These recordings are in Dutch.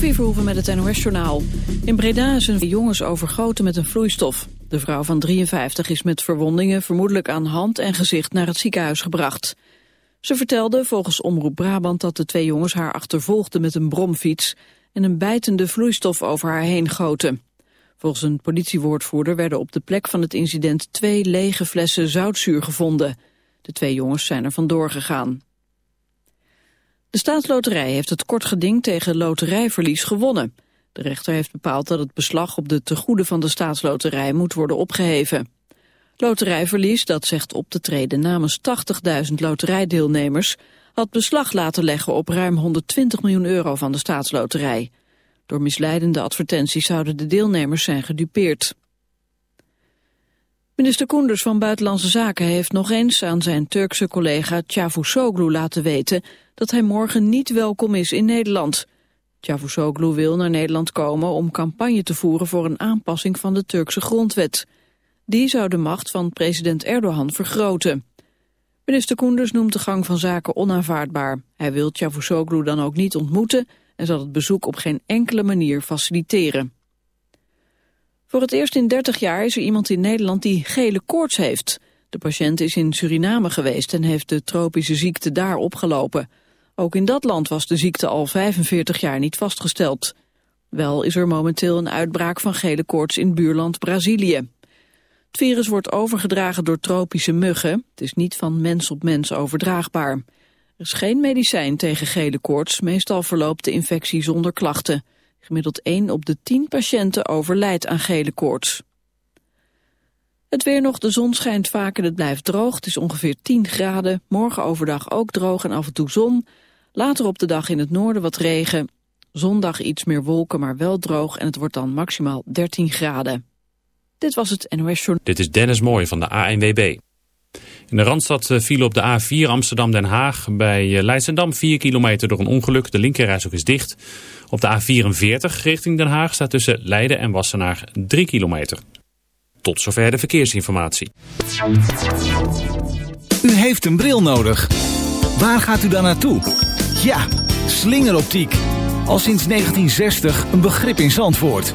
Sophie Verhoeven met het NOS-journaal. In Breda zijn jongens overgoten met een vloeistof. De vrouw van 53 is met verwondingen vermoedelijk aan hand en gezicht naar het ziekenhuis gebracht. Ze vertelde volgens Omroep Brabant dat de twee jongens haar achtervolgden met een bromfiets... en een bijtende vloeistof over haar heen goten. Volgens een politiewoordvoerder werden op de plek van het incident twee lege flessen zoutzuur gevonden. De twee jongens zijn er vandoor gegaan. De staatsloterij heeft het kort geding tegen loterijverlies gewonnen. De rechter heeft bepaald dat het beslag op de tegoeden van de staatsloterij moet worden opgeheven. Loterijverlies, dat zegt op te treden namens 80.000 loterijdeelnemers, had beslag laten leggen op ruim 120 miljoen euro van de staatsloterij. Door misleidende advertenties zouden de deelnemers zijn gedupeerd. Minister Koenders van Buitenlandse Zaken heeft nog eens aan zijn Turkse collega Cavusoglu laten weten dat hij morgen niet welkom is in Nederland. Cavusoglu wil naar Nederland komen om campagne te voeren voor een aanpassing van de Turkse grondwet. Die zou de macht van president Erdogan vergroten. Minister Koenders noemt de gang van zaken onaanvaardbaar. Hij wil Cavusoglu dan ook niet ontmoeten en zal het bezoek op geen enkele manier faciliteren. Voor het eerst in 30 jaar is er iemand in Nederland die gele koorts heeft. De patiënt is in Suriname geweest en heeft de tropische ziekte daar opgelopen. Ook in dat land was de ziekte al 45 jaar niet vastgesteld. Wel is er momenteel een uitbraak van gele koorts in buurland Brazilië. Het virus wordt overgedragen door tropische muggen. Het is niet van mens op mens overdraagbaar. Er is geen medicijn tegen gele koorts. Meestal verloopt de infectie zonder klachten. Gemiddeld 1 op de 10 patiënten overlijdt aan gele koorts. Het weer nog, de zon schijnt vaak en het blijft droog. Het is ongeveer 10 graden. Morgen overdag ook droog en af en toe zon. Later op de dag in het noorden wat regen. Zondag iets meer wolken, maar wel droog en het wordt dan maximaal 13 graden. Dit was het NOS Journal. Dit is Dennis Mooij van de ANWB. In de Randstad eh, viel op de A4 Amsterdam-Den Haag bij eh, Leidschendam 4 kilometer door een ongeluk. De linkerreis ook is dicht. Op de A44 richting Den Haag staat tussen Leiden en Wassenaar 3 kilometer. Tot zover de verkeersinformatie. U heeft een bril nodig. Waar gaat u dan naartoe? Ja, slingeroptiek. Al sinds 1960 een begrip in Zandvoort.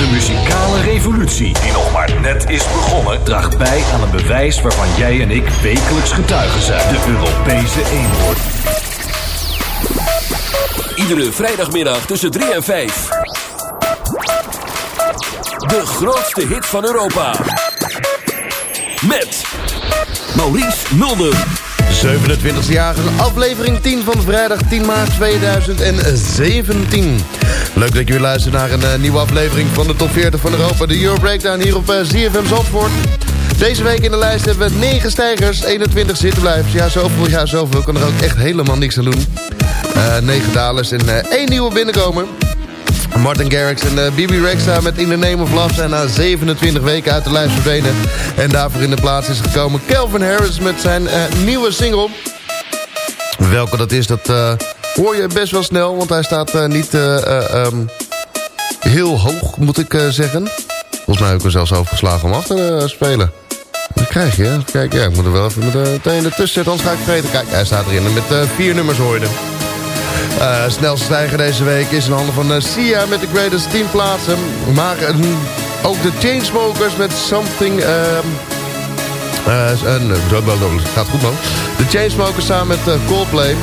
De muzikale revolutie, die nog maar net is begonnen, draagt bij aan een bewijs waarvan jij en ik wekelijks getuigen zijn. De Europese eenhoorn. Iedere vrijdagmiddag tussen 3 en 5. De grootste hit van Europa. Met Maurice Mulder. 27e jarige aflevering 10 van vrijdag 10 maart 2017. Leuk dat weer luistert naar een eh, nieuwe aflevering van de top 40 van Europa. De Euro Breakdown hier op ZFM Zandvoort. Deze week in de lijst hebben we 9 stijgers, 21 zittenblijvers. Ja, zoveel, ja, zoveel. kan er ook echt helemaal niks aan doen. Uh, 9 dalers en uh, 1 nieuwe binnenkomer. Martin Garrix en uh, Bibi Rexa met In the Name of Love zijn na 27 weken uit de lijst verdwenen. En daarvoor in de plaats is gekomen Calvin Harris met zijn uh, nieuwe single. Welke dat is, dat uh, hoor je best wel snel, want hij staat niet um, heel hoog, moet ik zeggen. Volgens mij heb ik hem zelfs overgeslagen om af te spelen. Dat krijg je, hè? Kijk, ja, ik moet er wel even meteen ertussen zetten, anders ga ik vergeten. Kijk, hij staat erin met vier nummers hoor je hem. Uh, snelste stijger deze week is in handen van uh, Sia met de greatest 10 plaatsen. Maar uh, ook de Chainsmokers met Something... gaat goed man. De Chainsmokers samen met Coldplay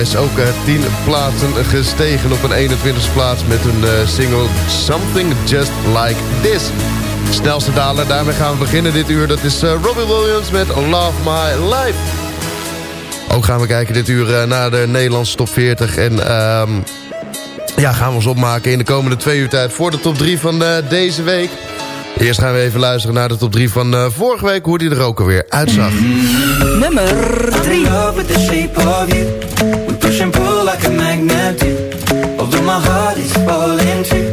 is ook 10 plaatsen gestegen op een 21ste plaats... met hun single Something Just Like This. Snelste daler, daarmee gaan we beginnen dit uur. Dat is Robbie Williams met Love My Life. Ook gaan we kijken dit uur uh, naar de Nederlandse top 40. En um, ja, gaan we ons opmaken in de komende twee uur tijd voor de top 3 van uh, deze week. Eerst gaan we even luisteren naar de top 3 van uh, vorige week. Hoe die er ook alweer uitzag. Nummer 3. We push and pull like a magnet do. Although my heart is falling too.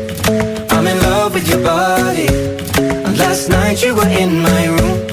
I'm in love with your body. And last night you were in my room.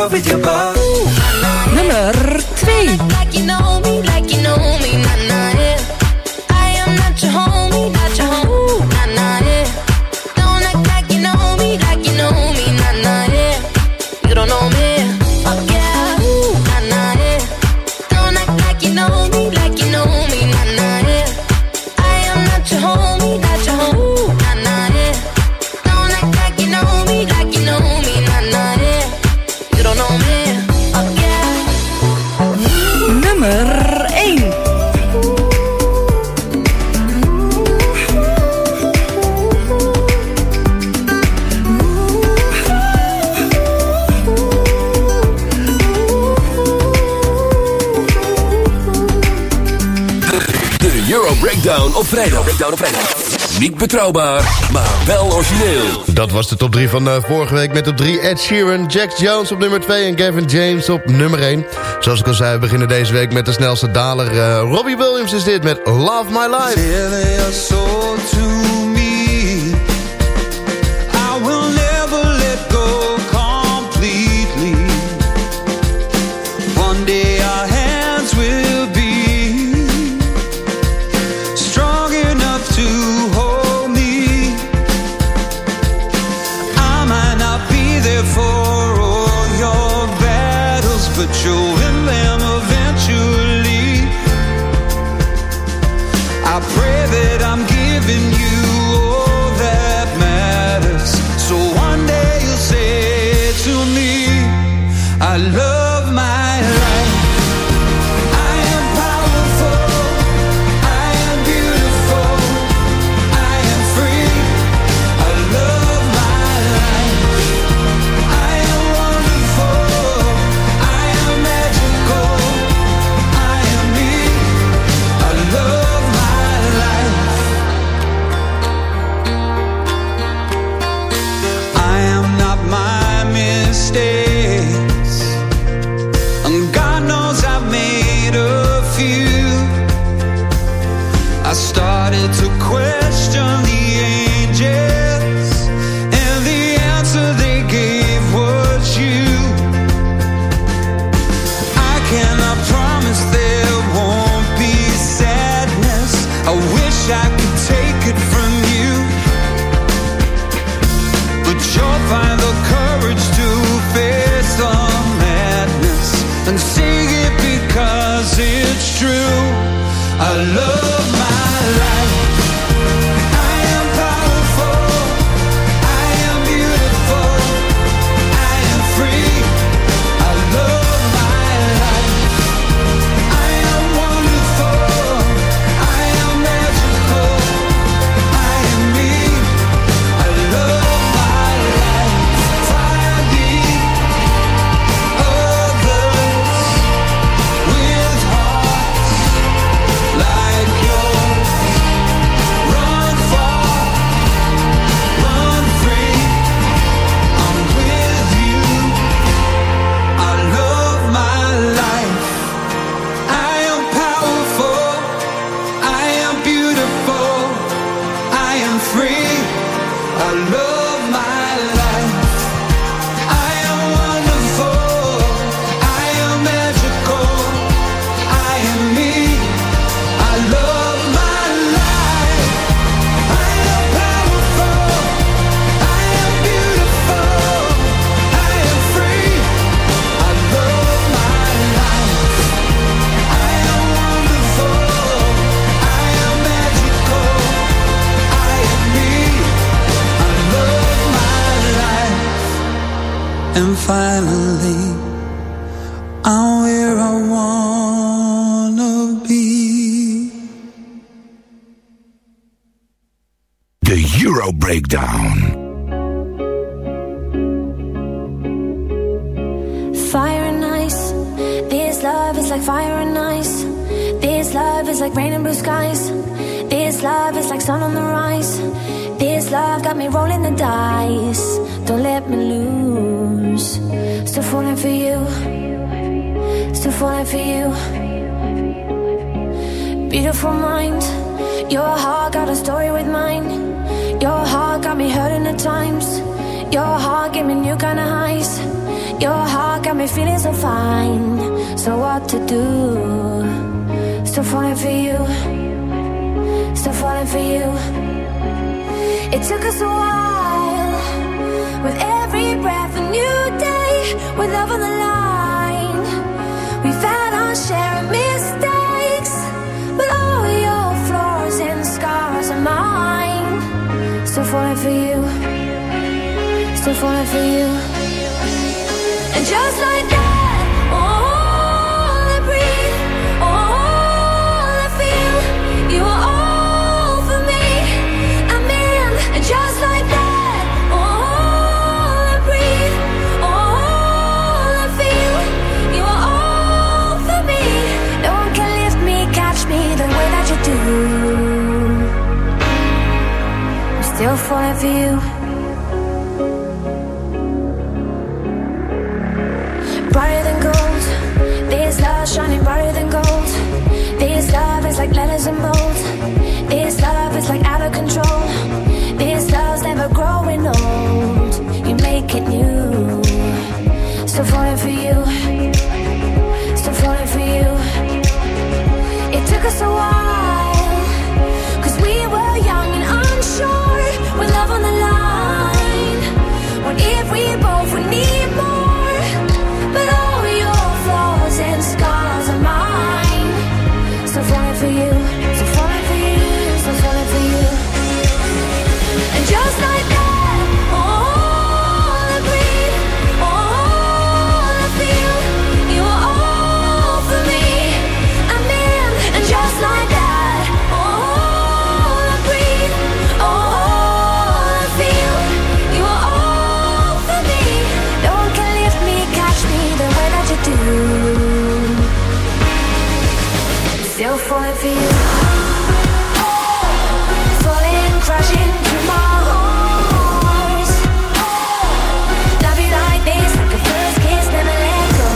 Vrijdag. Niet betrouwbaar, maar wel origineel. Dat was de top 3 van uh, vorige week met op 3 Ed Sheeran, Jack Jones op nummer 2 en Gavin James op nummer 1. Zoals ik al zei, we beginnen deze week met de snelste daler. Uh, Robbie Williams is dit met Love My Life. Battles, but falling for you. And just like that All I breathe All I feel You are all for me. I'm in. And just like that All I breathe All I feel You are all for me. No one can lift me, catch me The way that you do. I'm still falling for you. still falling for you. Falling, crashing through my heart. Love you like this, like a first kiss, never let go.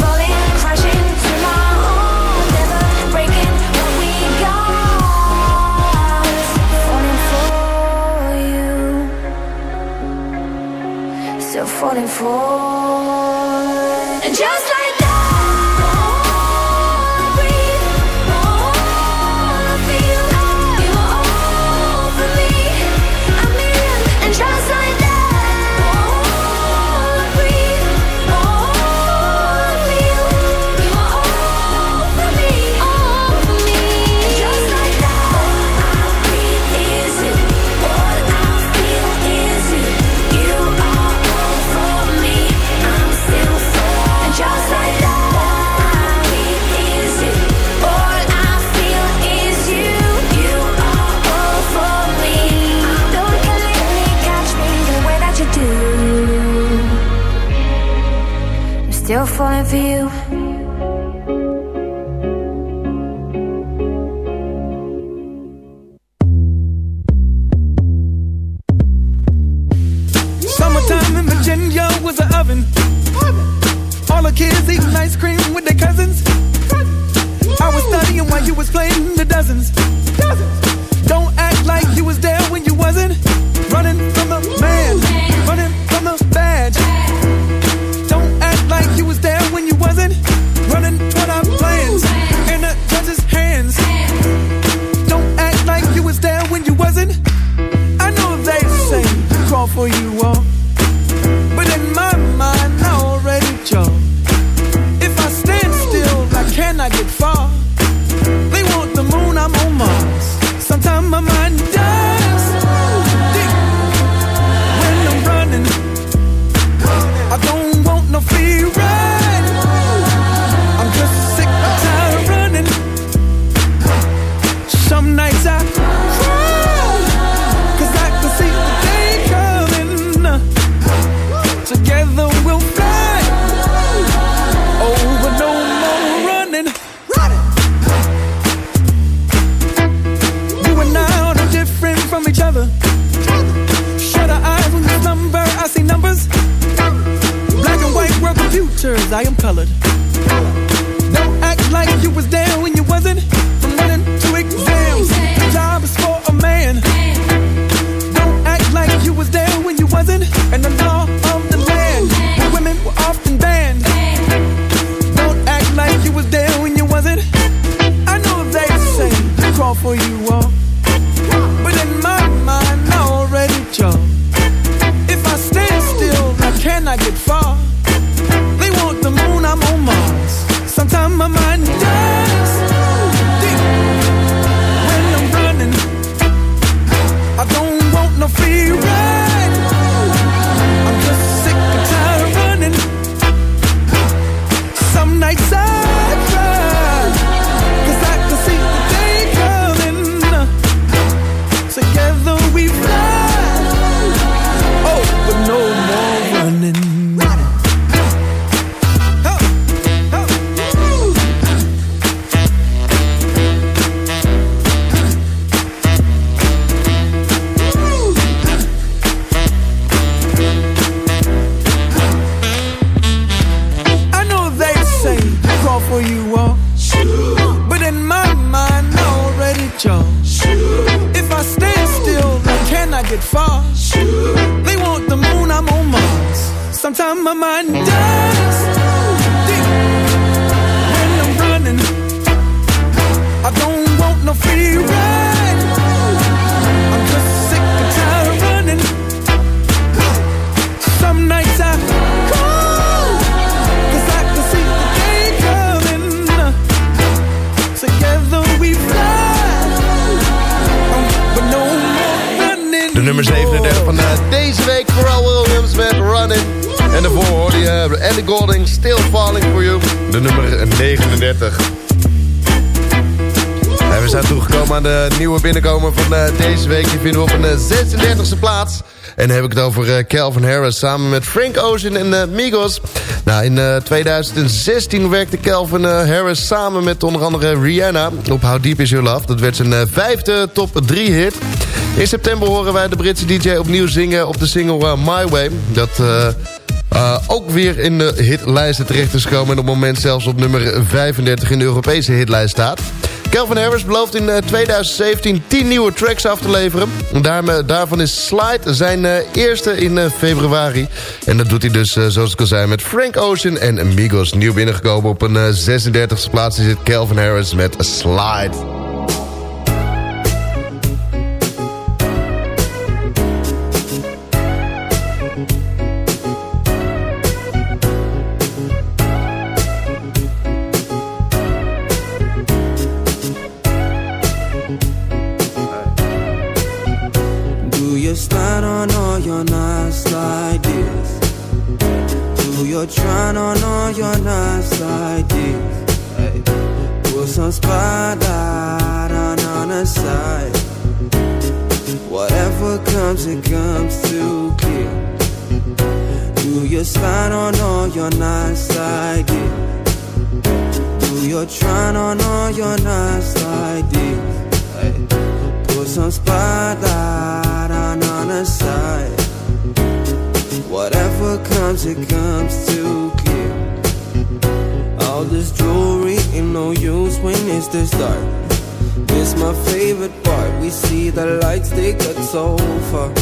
Falling, crashing through my heart, never breaking what we got. Falling for you, still falling for. Summertime in Virginia was an oven. All the kids eating ice cream with their cousins. I was studying while you was playing the dozens. for you all. weekje vinden we op een eh, 36e plaats. En dan heb ik het over eh, Calvin Harris samen met Frank Ocean en eh, Migos. Nou, in 2016 werkte Calvin Harris samen met onder andere Rihanna op How Deep Is Your Love. Dat werd zijn vijfde top 3 hit. In september horen wij de Britse DJ opnieuw zingen op de single My Way. Dat uh, ook weer in de hitlijsten terecht is gekomen... en op het moment zelfs op nummer 35 in de Europese hitlijst staat. Calvin Harris belooft in 2017 10 nieuwe tracks af te leveren. Daar, daarvan is Slide zijn uh, eerste in februari. En dat doet hij dus, zoals ik al zei, met Frank Ocean en Migos. Nieuw binnengekomen op een 36e plaats zit Calvin Harris met Slide. trying on all your nice ideas. Put some spotlight on, on the side. Whatever comes, it comes to clear. Do your slide on all your nice ideas. Do your trying on all your nice ideas. Put some spotlight on, on the side. Whatever comes, it comes to kill. All this jewelry ain't no use when it's this dark. It's my favorite part. We see the lights, they cut so far.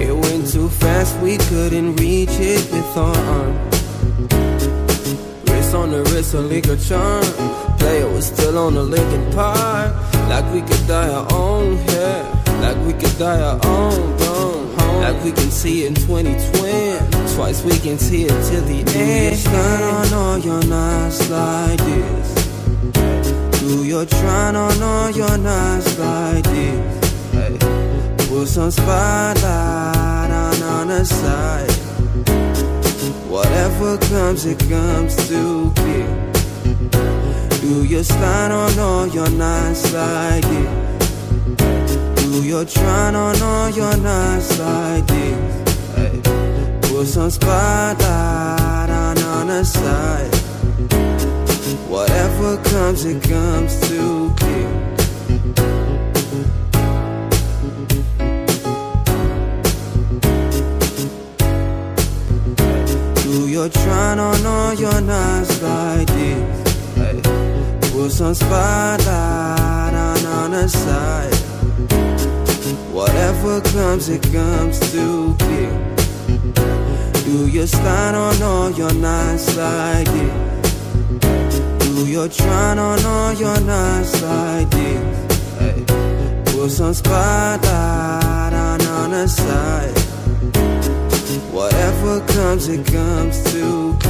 It went too fast, we couldn't reach it with our arm. Wrist on the wrist, a liquor charm. Player was still on the Lincoln Park. Like we could die our own hair, like we could die our own bone. Like we can see in 2020. Twice we can see it till the eh, end. Do Shine on all your nights like this. Do you shine on all your nights like this. Put some spotlight on, on the side. Whatever comes, it comes to get. Do you stand on all your nights like this. Ooh, you're trying on all your nice ideas. Hey. Put some spotlight on, on the side. Whatever comes, it comes to you. You're trying on all your nice ideas. Hey. Put some spotlight on, on the side Whatever comes, it comes to pick. Do you slide on all your nine slide dicks? Do you try on all your nine slide dicks? Put some spotlight on, on the side. Whatever comes, it comes to pick.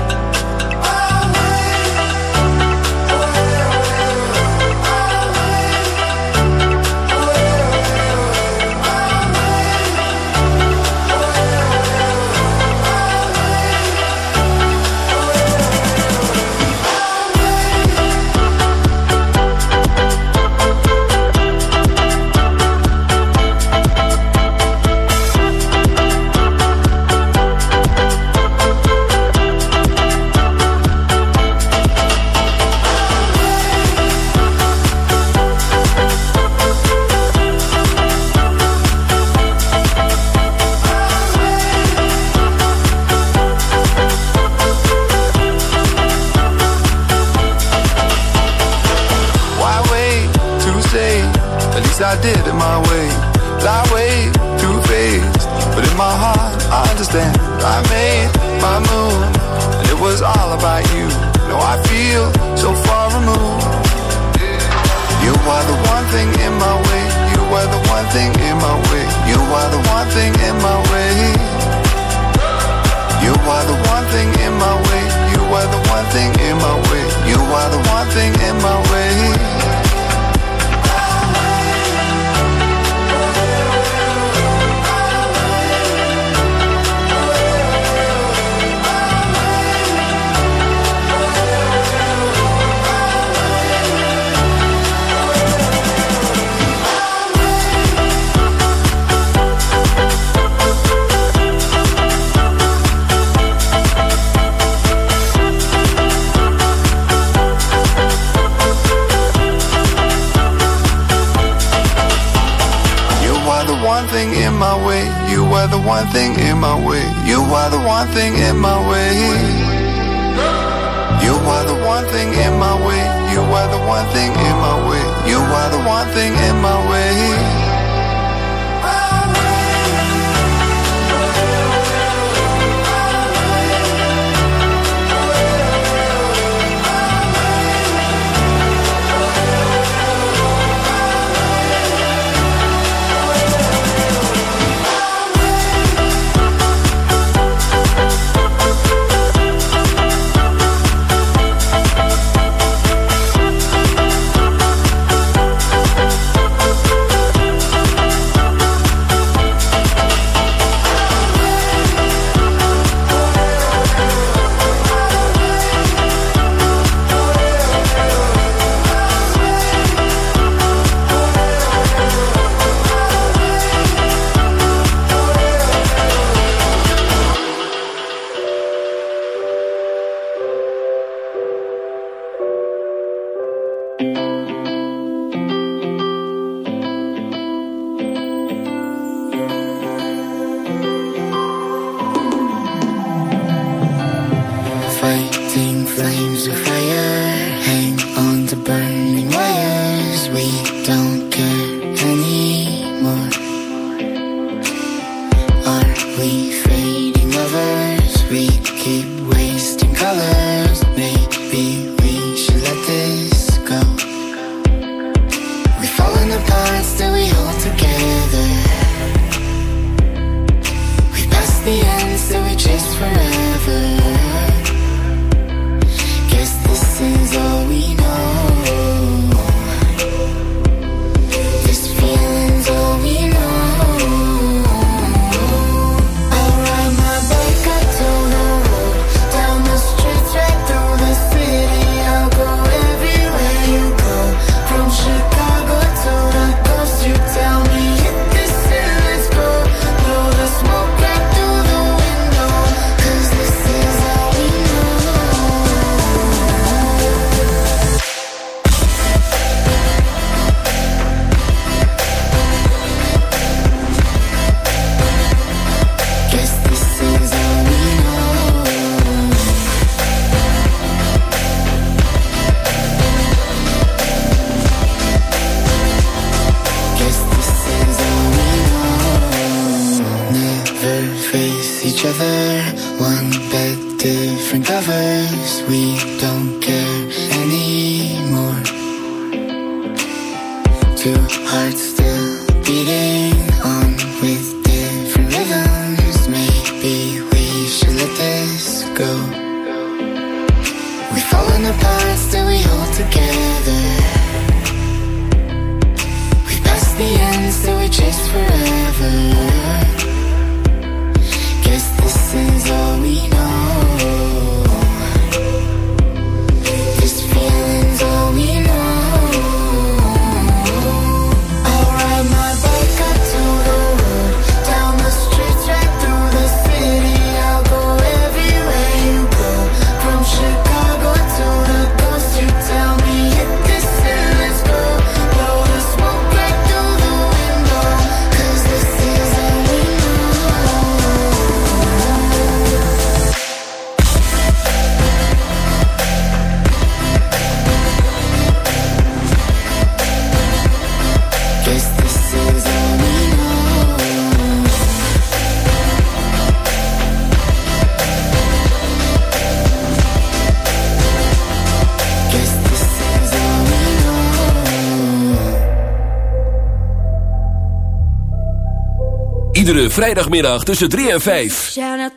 Iedere vrijdagmiddag tussen 3 en 5.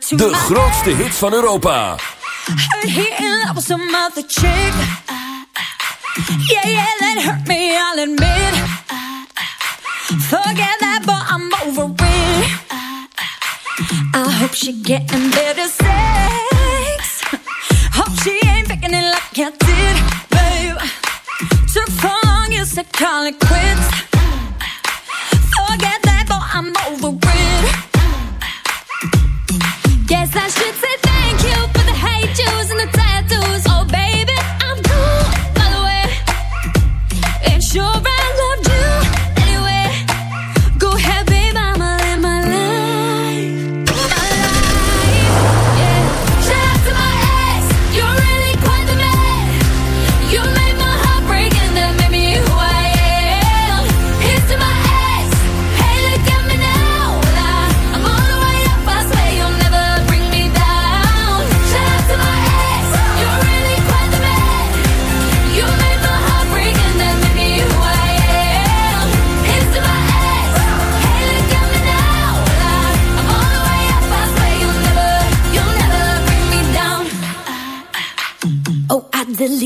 De grootste hits van Europa. Yeah, yeah, that hurt me, I'll admit. Forget that, but I'm over it. I hope she getting better sex. Hope she ain't picking it like I did, babe. Took so long, you said call it quits.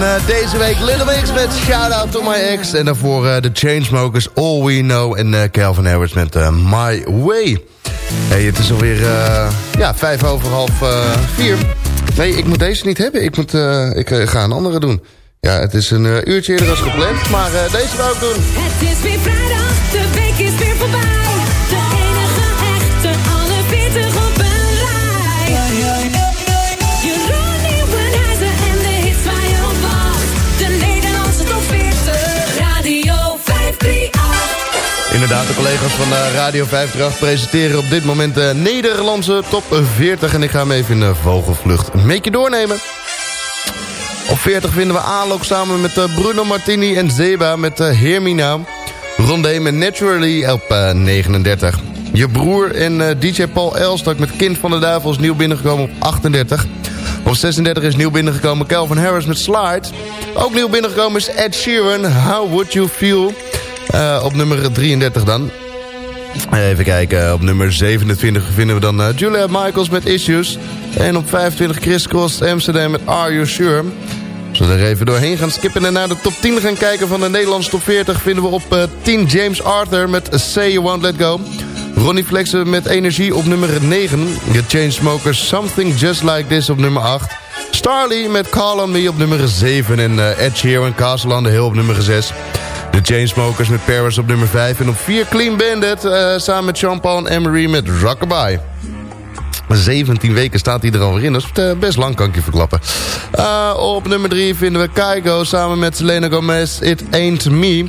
Eh, deze week Little Mix met Shout Out To My Ex. En daarvoor eh, de Chainsmokers, All We Know. En uh, Calvin Harris met My Way. Hey, het is alweer ja, vijf over half vier. Nee, ik moet deze niet hebben. Ik, moet, ik ga een andere doen. Ja, het is een uurtje eerder als gepland. Maar deze wou ik doen. Het is weer vrijdag, de week Inderdaad, de collega's van eh, Radio 538 presenteren op dit moment de Nederlandse top 40. En ik ga hem even in de vogelvlucht een beetje doornemen. Op 40 vinden we Alok samen met eh, Bruno Martini en Zeba met Hermina. Rondé met Naturally op 39. Je broer en DJ Paul Elstak met Kind van de Duivel is nieuw binnengekomen op 38. Op 36 is nieuw binnengekomen Calvin Harris met Slide. Ook nieuw binnengekomen is Ed Sheeran, How Would You Feel... Eh, op nummer 33 dan. Even kijken, op nummer 27 vinden we dan eh, Julia Michaels met Issues. En op 25 Chris Cross Amsterdam met Are You Sure? Als we er even doorheen gaan skippen en naar de top 10 gaan kijken van de Nederlandse top 40... vinden we op eh, 10 James Arthur met Say You Won't Let Go. Ronnie Flexen met Energie op nummer 9. The Chainsmokers Something Just Like This op nummer 8. Starly met Call On Me op nummer 7. En eh, Ed Sheeran Castle on the Hill op nummer 6. De Chainsmokers met Paris op nummer 5. En op 4 Clean Bandit eh, samen met Jean-Paul en Emery met Rockabye. 17 weken staat hij er alweer in. Dat is eh, best lang, kan ik je verklappen. Uh, op nummer 3 vinden we Kaigo samen met Selena Gomez. It Ain't Me.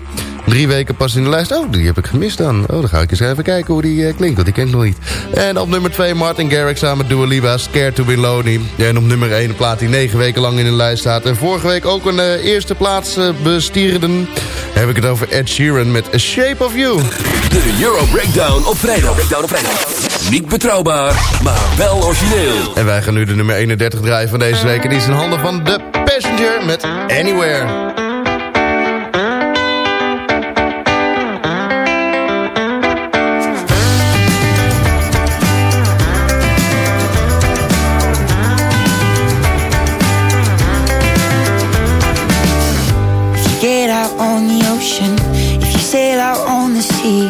Drie weken pas in de lijst. Oh, die heb ik gemist dan. Oh, dan ga ik eens even kijken hoe die uh, klinkt. Want die ken ik nog niet. En op nummer 2 Martin Garrix samen met Dua Lipa. Scared to be lonely. En op nummer 1 een plaat die 9 weken lang in de lijst staat. En vorige week ook een uh, eerste plaats uh, bestierden. Heb ik het over Ed Sheeran met A Shape of You. De Euro Breakdown op vrijdag. Breakdown op vrijdag. Niet betrouwbaar, maar wel origineel. En wij gaan nu de nummer 31 draaien van deze week. En die is in handen van The Passenger met Anywhere. Out on the sea,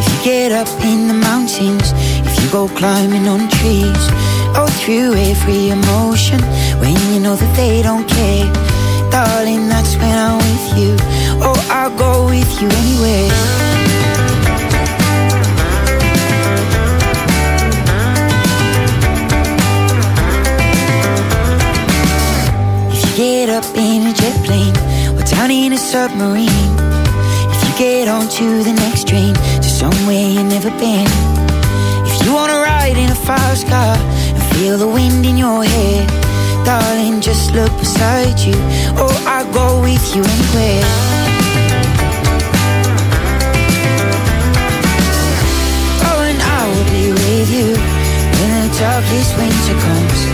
if you get up in the mountains, if you go climbing on trees, oh, through every emotion, when you know that they don't care, darling, that's when I'm with you. Oh, I'll go with you anywhere. If you get up in a jet plane or down in a submarine, get onto the next train to somewhere you've never been, if you wanna ride in a fast car and feel the wind in your hair, darling, just look beside you. Oh, I'll go with you anywhere. Oh, and I will be with you when the darkest winter comes.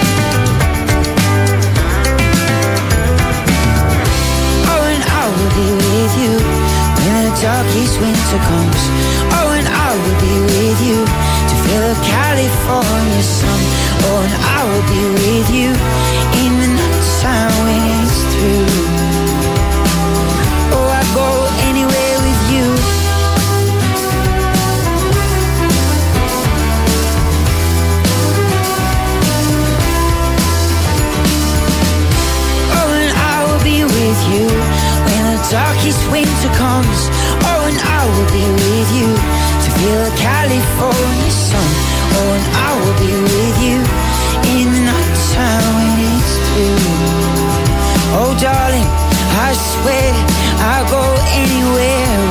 Darkest winter comes. Oh, and I will be with you to feel the California sun. Oh, and I will be with you in the nighttime when it's through. Oh, I go anywhere with you. Oh, and I will be with you when the darkest winter comes. I will be with you to feel the California sun. Oh, and I will be with you in the nighttime when it's through. Oh, darling, I swear I'll go anywhere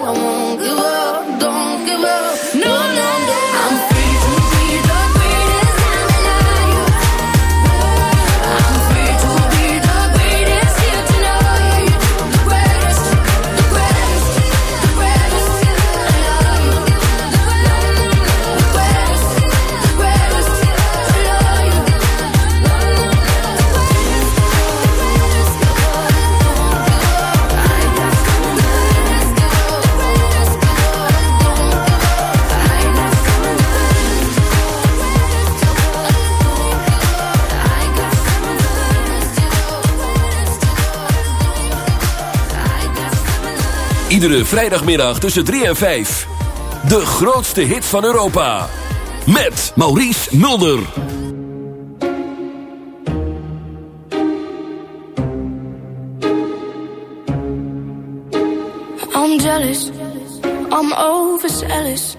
Iedere vrijdagmiddag tussen 3 en 5. De grootste hits van Europa. Met Maurice Mulder. I'm jealous. I'm overzealous.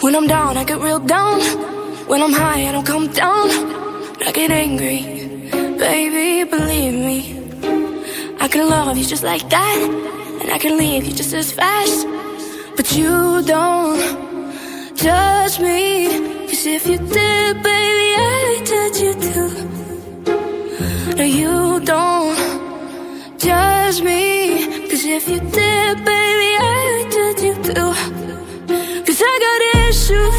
When I'm down, I get real down. When I'm high, I don't come down. I get angry. Baby, believe me. I can love you just like that. And I can leave you just as fast. But you don't judge me. Cause if you did, baby, I'd judge you too. No, you don't judge me. Cause if you did, baby, I'd judge you too. Cause I got issues,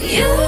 You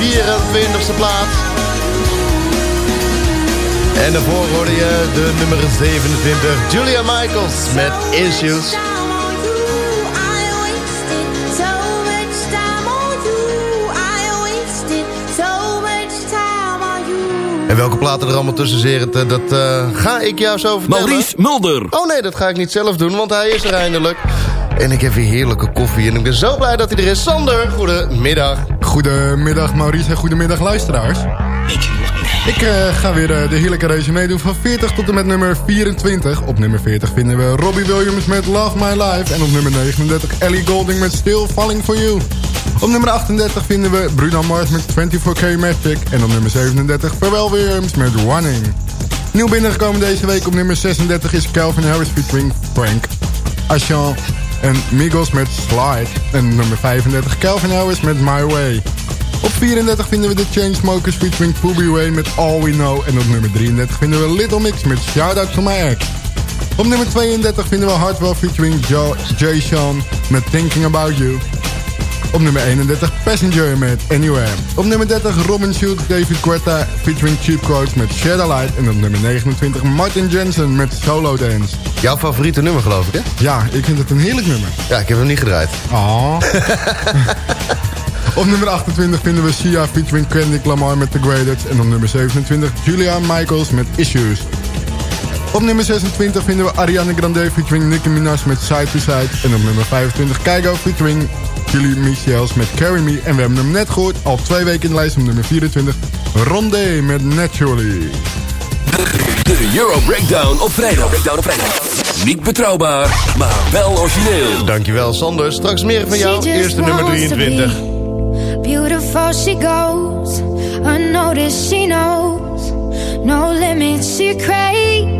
24e plaats. En daarvoor hoorde je de nummer 27, Julia Michaels met Issues. En welke platen er allemaal tussen zitten, dat uh, ga ik jou zo vertellen. Maurice Mulder. Oh nee, dat ga ik niet zelf doen, want hij is er eindelijk. En ik heb weer heerlijke koffie en ik ben zo blij dat hij er is. Sander, goedemiddag. Goedemiddag Maurice en goedemiddag luisteraars. Ik uh, ga weer uh, de heerlijke race meedoen van 40 tot en met nummer 24. Op nummer 40 vinden we Robbie Williams met Love My Life. En op nummer 39 Ellie Golding met Still Falling For You. Op nummer 38 vinden we Bruno Mars met 24K Magic. En op nummer 37 Pharrell Williams met Running. Nieuw binnengekomen deze week op nummer 36 is Calvin Harris featuring Frank Ashan en Migos met Slide. En nummer 35 Calvin Harris met My Way. Op 34 vinden we de Chainsmokers featuring Pooby Wayne met All We Know. En op nummer 33 vinden we Little Mix met Shout Out To My Ex. Op nummer 32 vinden we Hardwell featuring Joe, Jay Sean met Thinking About You. Op nummer 31 Passenger met Anywhere. Op nummer 30 Robin Shoot, David Guetta featuring Cheap Quotes met Shadow Light. En op nummer 29 Martin Jensen met Solo Dance. Jouw favoriete nummer geloof ik hè? Ja, ik vind het een heerlijk nummer. Ja, ik heb hem niet gedraaid. Oh. op nummer 28 vinden we Sia featuring Kendrick Lamar met The Greatest. En op nummer 27 Julia Michaels met Issues. Op nummer 26 vinden we Ariana Grande featuring Nicki Minaj met Side to Side. En op nummer 25 Keigo featuring Julie Michels met Carry Me. En we hebben hem net gehoord, al twee weken in de lijst op nummer 24. Rondé met Naturally. De Euro Breakdown op vrijdag. Breakdown op vrijdag. Niet betrouwbaar, maar wel origineel. Dankjewel Sander. Straks meer van jou. Eerste nummer 23. Beautiful she goes, unnoticed she knows, no limits she craves,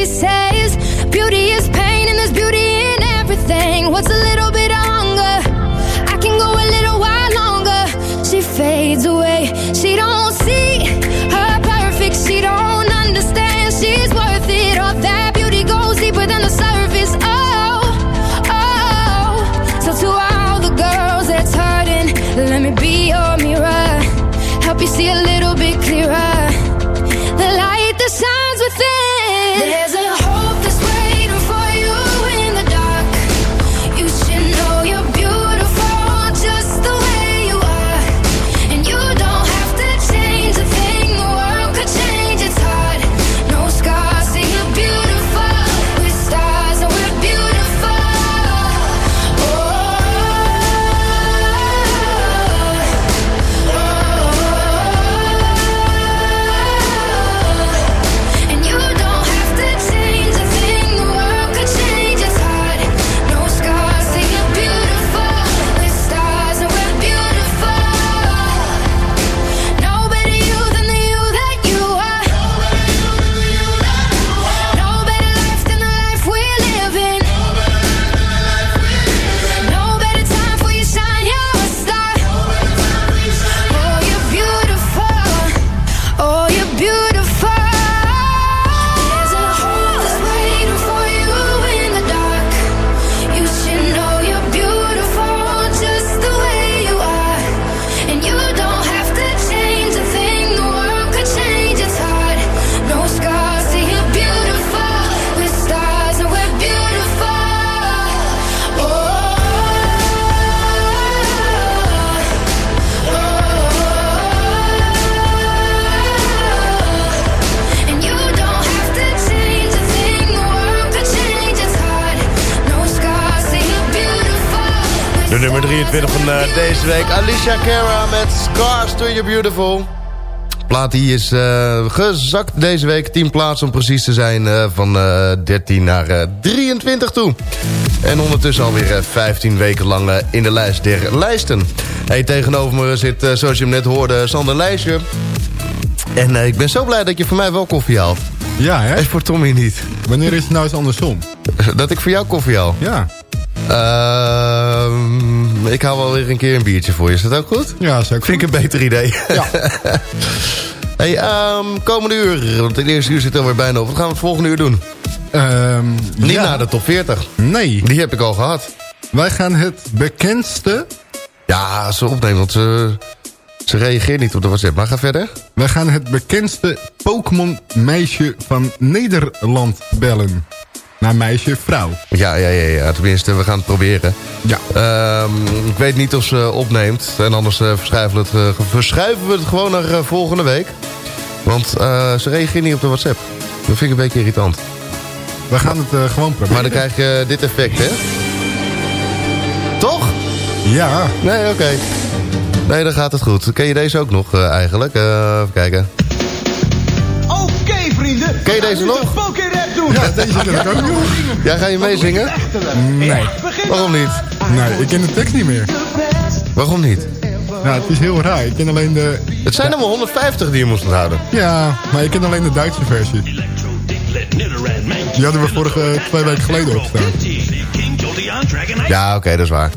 disser nummer 23 van eh, deze week. Alicia Cara met Scars to You Beautiful. Plaat die is eh, gezakt deze week. 10 plaatsen om precies te zijn. eh, van eh, 13 naar eh, 23 toe. En ondertussen alweer eh, 15 weken lang in de lijst der lijsten. Hey, tegenover me zit, zoals je hem net hoorde, Sander Lijstje. En ik ben zo blij dat je voor mij wel koffie haalt. Ja, hè? En voor Tommy niet. Wanneer is het nou eens andersom? Dat ik voor jou koffie haal? Ja. Ehm, ik haal wel weer een keer een biertje voor je. Is dat ook goed? Ja, zeker. Vind ik een beter idee. Ja. hey, ehm, komende uur, want het eerste uur zit alweer bijna op. Wat gaan we het volgende uur doen? Ehm, Niet ja. naar de top 40. Nee. Die heb ik al gehad. Wij gaan het bekendste... Ja, ze opnemen, want ze, ze reageert niet op de WhatsApp. Maar ga verder. Wij gaan het bekendste Pokémon meisje van Nederland bellen. Naar meisje vrouw. Ja, ja, ja, ja. Tenminste, we gaan het proberen. Ja. Ehm, ik weet niet of ze opneemt. En anders eh, verschuiven, we het, eh, verschuiven we het gewoon naar eh, volgende week. Want eh, ze reageert niet op de WhatsApp. Dat vind ik een beetje irritant. We gaan het eh, gewoon proberen. Maar dan krijg je dit effect, hè? Toch? Ja. Nee, oké. Nee, dan gaat het goed. Ken je deze ook nog eh, eigenlijk? Eh, even kijken. Oké, vrienden. Ken je deze nog? Ja, deze ken ik ook nog. Ja, ga je meezingen? Nee. Waarom niet? Nee, ik ken de tekst niet meer. Waarom niet? Ja, het is heel raar. Ik ken alleen de... Het zijn er maar 150 die je moest onthouden. Ja, maar ik ken alleen de Duitse versie. Die hadden we vorige twee weken geleden opstaan. Ja, oké, dat is waar.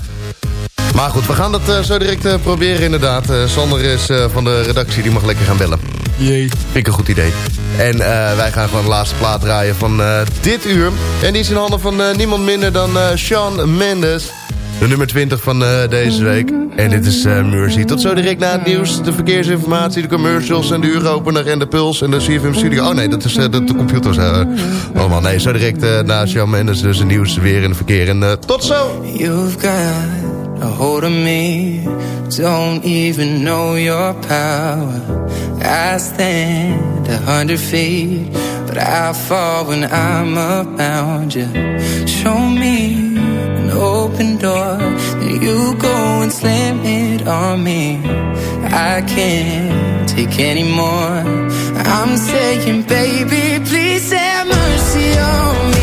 Maar goed, we gaan dat eh, zo direct eh, proberen inderdaad. Eh, Sander is van de redactie, die mag lekker gaan bellen. Jee. Vind ik een goed idee. En eh, wij gaan gewoon de laatste plaat draaien van eh, dit uur. En die is in handen van eh, niemand minder dan Sean Mendes. De nummer 20 van deze week. En dit is Mercy. Tot zo direct na het nieuws. De verkeersinformatie, de commercials en de uuropener en de puls en de CFM Studio. Oh nee, dat is de, de computers eh, allemaal. Nee, zo direct na Sean Mendes dus het nieuws weer in het verkeer. En tot zo! You've got a hold of me. Don't even know your power. I stand a hundred feet, but I fall when I'm around you. Show me an open door, then you go and slam it on me. I can't take anymore. I'm saying, baby, please have mercy on me.